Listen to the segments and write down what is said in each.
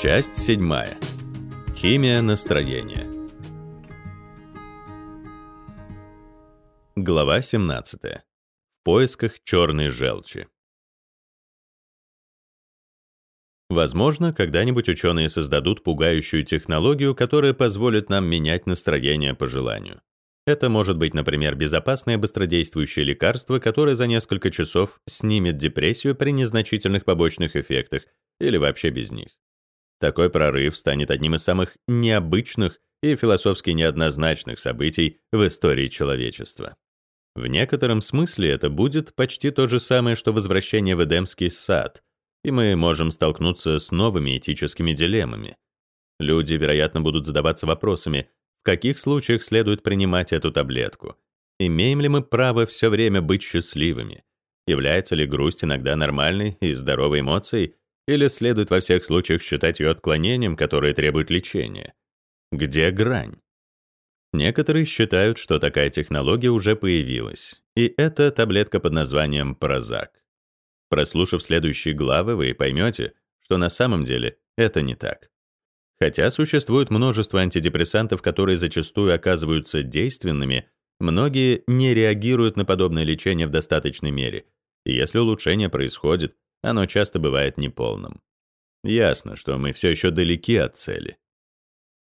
Часть седьмая. Химия настроения. Глава 17. В поисках черной желчи. Возможно, когда-нибудь ученые создадут пугающую технологию, которая позволит нам менять настроение по желанию. Это может быть, например, безопасное быстродействующее лекарство, которое за несколько часов снимет депрессию при незначительных побочных эффектах или вообще без них. Такой прорыв станет одним из самых необычных и философски неоднозначных событий в истории человечества. В некотором смысле это будет почти то же самое, что возвращение в Эдемский сад, и мы можем столкнуться с новыми этическими дилеммами. Люди, вероятно, будут задаваться вопросами, в каких случаях следует принимать эту таблетку? Имеем ли мы право все время быть счастливыми? Является ли грусть иногда нормальной и здоровой эмоцией, или следует во всех случаях считать ее отклонением, которое требует лечения? Где грань? Некоторые считают, что такая технология уже появилась, и это таблетка под названием Прозак. Прослушав следующие главы, вы поймете, что на самом деле это не так. Хотя существует множество антидепрессантов, которые зачастую оказываются действенными, многие не реагируют на подобное лечение в достаточной мере, и если улучшение происходит, оно часто бывает неполным. Ясно, что мы все еще далеки от цели.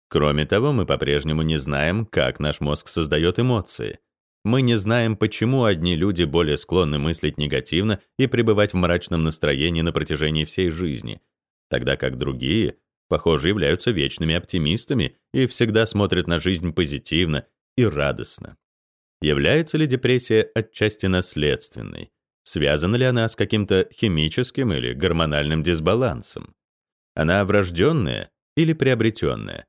Кроме того, мы по-прежнему не знаем, как наш мозг создает эмоции. Мы не знаем, почему одни люди более склонны мыслить негативно и пребывать в мрачном настроении на протяжении всей жизни, тогда как другие — похоже, являются вечными оптимистами и всегда смотрят на жизнь позитивно и радостно. Является ли депрессия отчасти наследственной? Связана ли она с каким-то химическим или гормональным дисбалансом? Она врожденная или приобретенная?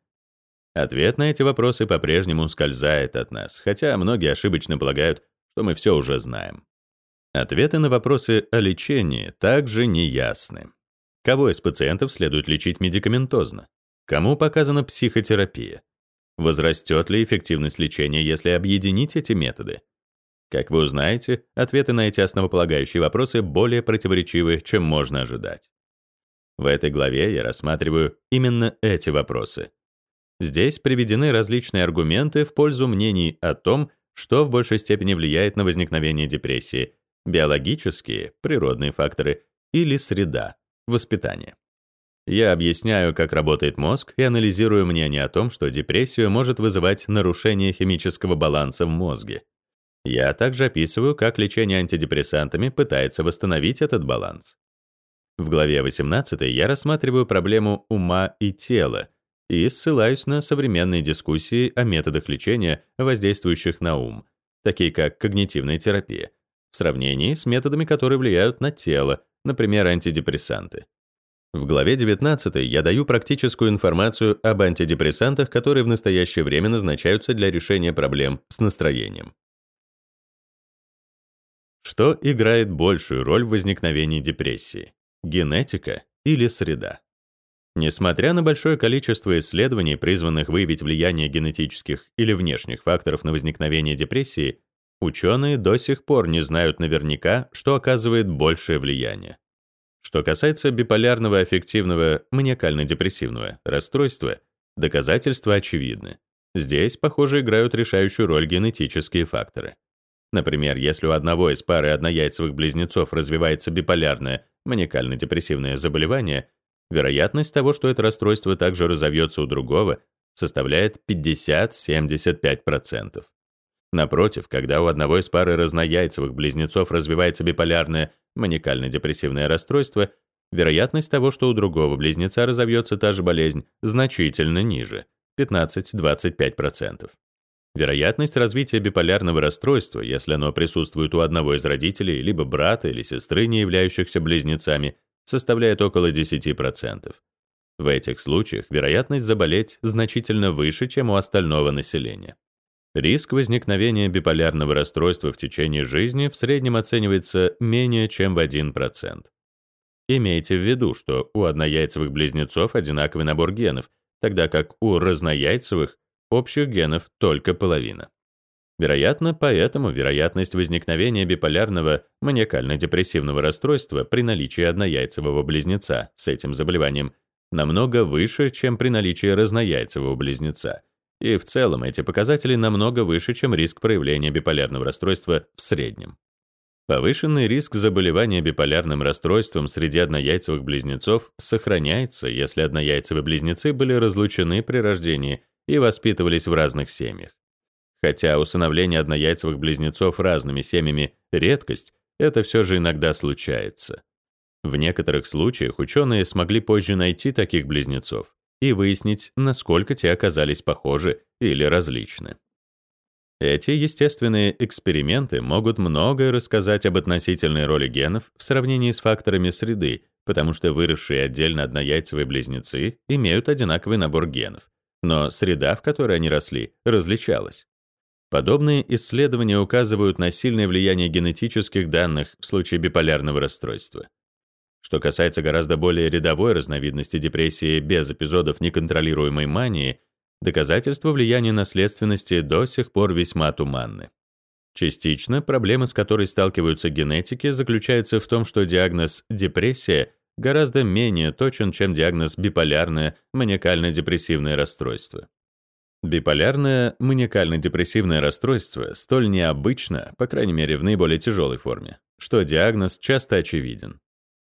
Ответ на эти вопросы по-прежнему ускользает от нас, хотя многие ошибочно полагают, что мы все уже знаем. Ответы на вопросы о лечении также неясны. Кого из пациентов следует лечить медикаментозно? Кому показана психотерапия? Возрастет ли эффективность лечения, если объединить эти методы? Как вы узнаете, ответы на эти основополагающие вопросы более противоречивы, чем можно ожидать. В этой главе я рассматриваю именно эти вопросы. Здесь приведены различные аргументы в пользу мнений о том, что в большей степени влияет на возникновение депрессии — биологические, природные факторы или среда, Воспитание. Я объясняю, как работает мозг, и анализирую мнение о том, что депрессию может вызывать нарушение химического баланса в мозге. Я также описываю, как лечение антидепрессантами пытается восстановить этот баланс. В главе 18 я рассматриваю проблему ума и тела и ссылаюсь на современные дискуссии о методах лечения, воздействующих на ум, такие как когнитивная терапия, в сравнении с методами, которые влияют на тело, например, антидепрессанты. В главе 19 я даю практическую информацию об антидепрессантах, которые в настоящее время назначаются для решения проблем с настроением. Что играет большую роль в возникновении депрессии? Генетика или среда? Несмотря на большое количество исследований, призванных выявить влияние генетических или внешних факторов на возникновение депрессии, Ученые до сих пор не знают наверняка, что оказывает большее влияние. Что касается биполярного аффективного маниакально-депрессивного расстройства, доказательства очевидны. Здесь, похоже, играют решающую роль генетические факторы. Например, если у одного из пары однояйцевых близнецов развивается биполярное маниакально-депрессивное заболевание, вероятность того, что это расстройство также разовьется у другого, составляет 50-75%. Напротив, когда у одного из пары разнояйцевых близнецов развивается биполярное маниакально-депрессивное расстройство, вероятность того, что у другого близнеца разовьется та же болезнь, значительно ниже — 15-25%. Вероятность развития биполярного расстройства, если оно присутствует у одного из родителей, либо брата или сестры, не являющихся близнецами, составляет около 10%. В этих случаях вероятность заболеть значительно выше, чем у остального населения. Риск возникновения биполярного расстройства в течение жизни в среднем оценивается менее чем в 1%. Имейте в виду, что у однояйцевых близнецов одинаковый набор генов, тогда как у разнояйцевых общих генов только половина. Вероятно, поэтому вероятность возникновения биполярного маниакально-депрессивного расстройства при наличии однояйцевого близнеца с этим заболеванием намного выше, чем при наличии разнояйцевого близнеца. И в целом эти показатели намного выше, чем риск проявления биполярного расстройства в среднем. Повышенный риск заболевания биполярным расстройством среди однояйцевых близнецов сохраняется, если однояйцевые близнецы были разлучены при рождении и воспитывались в разных семьях. Хотя усыновление однояйцевых близнецов разными семьями — редкость, это все же иногда случается. В некоторых случаях ученые смогли позже найти таких близнецов и выяснить, насколько те оказались похожи или различны. Эти естественные эксперименты могут многое рассказать об относительной роли генов в сравнении с факторами среды, потому что выросшие отдельно однояйцевые близнецы имеют одинаковый набор генов, но среда, в которой они росли, различалась. Подобные исследования указывают на сильное влияние генетических данных в случае биполярного расстройства. Что касается гораздо более рядовой разновидности депрессии без эпизодов неконтролируемой мании, доказательства влияния наследственности до сих пор весьма туманны. Частично проблема, с которой сталкиваются генетики, заключается в том, что диагноз «депрессия» гораздо менее точен, чем диагноз «биполярное маниакально-депрессивное расстройство». Биполярное маниакально-депрессивное расстройство столь необычно, по крайней мере в наиболее тяжелой форме, что диагноз часто очевиден.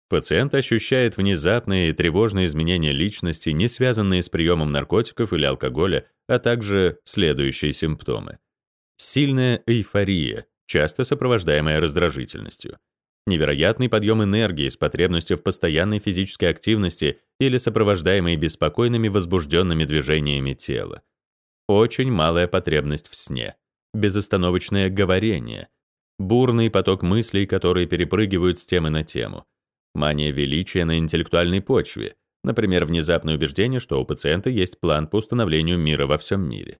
Пациент ощущает внезапные и тревожные изменения личности, не связанные с приемом наркотиков или алкоголя, а также следующие симптомы. Сильная эйфория, часто сопровождаемая раздражительностью. Невероятный подъем энергии с потребностью в постоянной физической активности или сопровождаемый беспокойными возбужденными движениями тела. Очень малая потребность в сне, безостановочное говорение, бурный поток мыслей, которые перепрыгивают с темы на тему, мания величия на интеллектуальной почве, например, внезапное убеждение, что у пациента есть план по установлению мира во всем мире,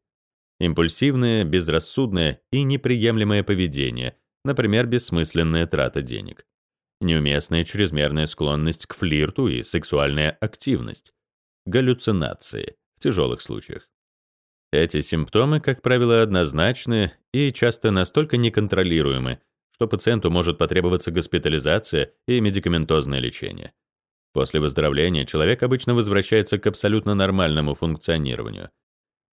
импульсивное, безрассудное и неприемлемое поведение, например, бессмысленная трата денег, неуместная чрезмерная склонность к флирту и сексуальная активность, галлюцинации в тяжелых случаях. Эти симптомы, как правило, однозначны и часто настолько неконтролируемы, что пациенту может потребоваться госпитализация и медикаментозное лечение. После выздоровления человек обычно возвращается к абсолютно нормальному функционированию.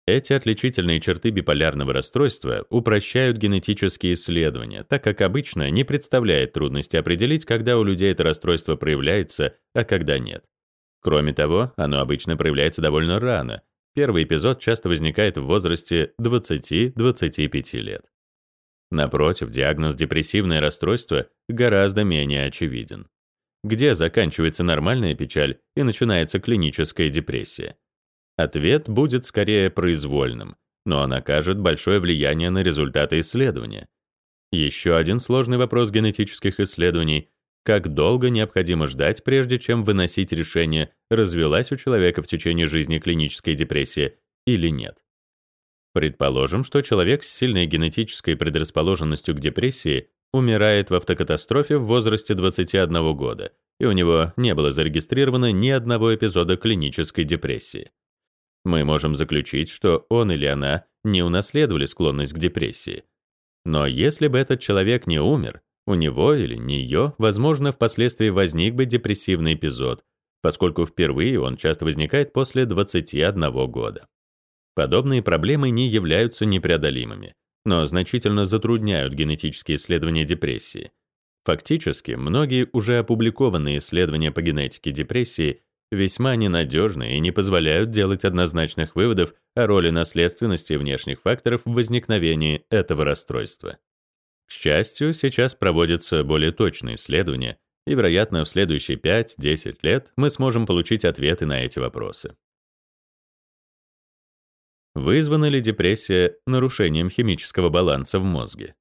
Эти отличительные черты биполярного расстройства упрощают генетические исследования, так как обычно не представляет трудности определить, когда у людей это расстройство проявляется, а когда нет. Кроме того, оно обычно проявляется довольно рано, Первый эпизод часто возникает в возрасте 20-25 лет. Напротив, диагноз депрессивное расстройство гораздо менее очевиден. Где заканчивается нормальная печаль и начинается клиническая депрессия? Ответ будет скорее произвольным, но он окажет большое влияние на результаты исследования. Еще один сложный вопрос генетических исследований как долго необходимо ждать, прежде чем выносить решение, развилась у человека в течение жизни клиническая депрессия или нет. Предположим, что человек с сильной генетической предрасположенностью к депрессии умирает в автокатастрофе в возрасте 21 года, и у него не было зарегистрировано ни одного эпизода клинической депрессии. Мы можем заключить, что он или она не унаследовали склонность к депрессии. Но если бы этот человек не умер, у него или нее, возможно, впоследствии возник бы депрессивный эпизод, поскольку впервые он часто возникает после 21 года. Подобные проблемы не являются непреодолимыми, но значительно затрудняют генетические исследования депрессии. Фактически, многие уже опубликованные исследования по генетике депрессии весьма ненадежны и не позволяют делать однозначных выводов о роли наследственности внешних факторов в возникновении этого расстройства. К счастью, сейчас проводятся более точные исследования, и, вероятно, в следующие 5-10 лет мы сможем получить ответы на эти вопросы. Вызвана ли депрессия нарушением химического баланса в мозге?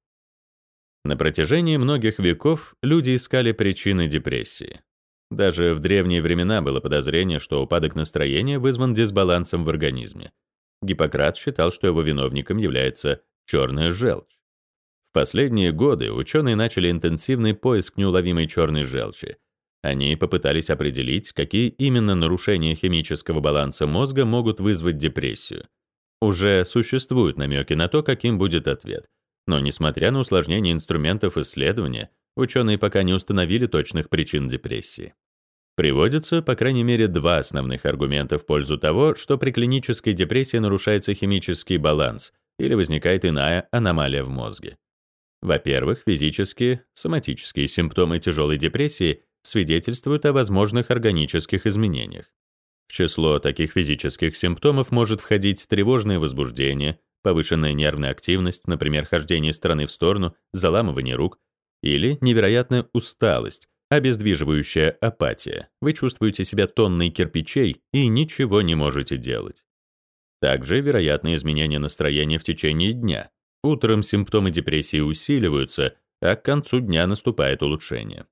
На протяжении многих веков люди искали причины депрессии. Даже в древние времена было подозрение, что упадок настроения вызван дисбалансом в организме. Гиппократ считал, что его виновником является черная желчь. В последние годы ученые начали интенсивный поиск неуловимой черной желчи. Они попытались определить, какие именно нарушения химического баланса мозга могут вызвать депрессию. Уже существуют намеки на то, каким будет ответ. Но несмотря на усложнение инструментов исследования, ученые пока не установили точных причин депрессии. Приводится, по крайней мере, два основных аргумента в пользу того, что при клинической депрессии нарушается химический баланс или возникает иная аномалия в мозге. Во-первых, физические, соматические симптомы тяжелой депрессии свидетельствуют о возможных органических изменениях. В число таких физических симптомов может входить тревожное возбуждение, повышенная нервная активность, например, хождение из стороны в сторону, заламывание рук, или невероятная усталость, обездвиживающая апатия. Вы чувствуете себя тонной кирпичей и ничего не можете делать. Также вероятны изменения настроения в течение дня. Утром симптомы депрессии усиливаются, а к концу дня наступает улучшение.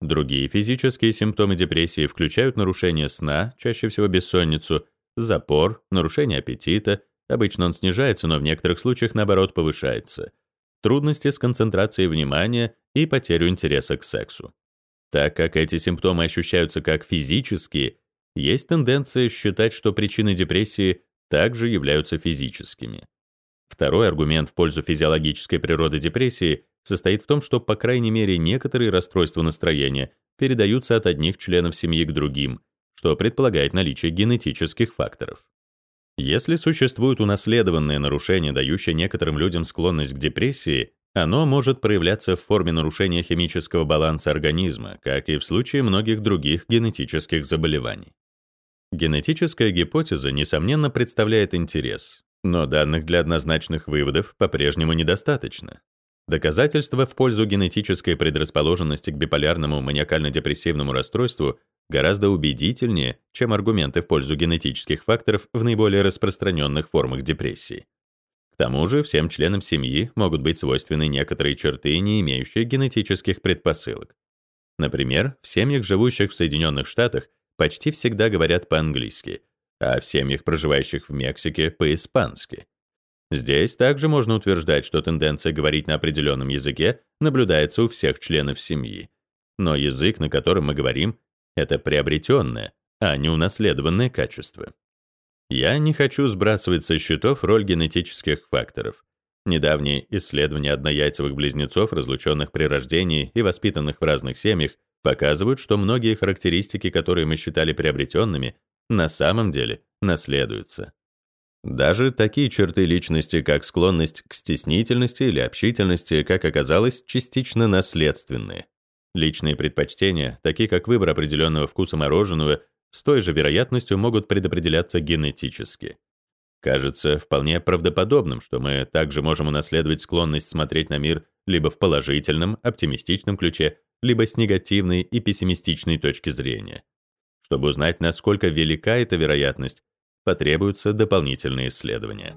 Другие физические симптомы депрессии включают нарушение сна, чаще всего бессонницу, запор, нарушение аппетита, обычно он снижается, но в некоторых случаях, наоборот, повышается, трудности с концентрацией внимания и потерю интереса к сексу. Так как эти симптомы ощущаются как физические, есть тенденция считать, что причины депрессии также являются физическими. Второй аргумент в пользу физиологической природы депрессии состоит в том, что, по крайней мере, некоторые расстройства настроения передаются от одних членов семьи к другим, что предполагает наличие генетических факторов. Если существует унаследованное нарушение, дающее некоторым людям склонность к депрессии, оно может проявляться в форме нарушения химического баланса организма, как и в случае многих других генетических заболеваний. Генетическая гипотеза, несомненно, представляет интерес, но данных для однозначных выводов по-прежнему недостаточно. Доказательства в пользу генетической предрасположенности к биполярному маниакально-депрессивному расстройству гораздо убедительнее, чем аргументы в пользу генетических факторов в наиболее распространенных формах депрессии. Тому же всем членам семьи могут быть свойственны некоторые черты, не имеющие генетических предпосылок. Например, в семьях, живущих в Соединенных Штатах, почти всегда говорят по-английски, а в семьях, проживающих в Мексике, по-испански. Здесь также можно утверждать, что тенденция говорить на определенном языке наблюдается у всех членов семьи. Но язык, на котором мы говорим, это приобретенное, а не унаследованное качество. Я не хочу сбрасывать со счетов роль генетических факторов. Недавние исследования однояйцевых близнецов, разлученных при рождении и воспитанных в разных семьях, показывают, что многие характеристики, которые мы считали приобретенными, на самом деле наследуются. Даже такие черты личности, как склонность к стеснительности или общительности, как оказалось, частично наследственные. Личные предпочтения, такие как выбор определенного вкуса мороженого, с той же вероятностью могут предопределяться генетически. Кажется вполне правдоподобным, что мы также можем унаследовать склонность смотреть на мир либо в положительном, оптимистичном ключе, либо с негативной и пессимистичной точки зрения. Чтобы узнать, насколько велика эта вероятность, потребуются дополнительные исследования.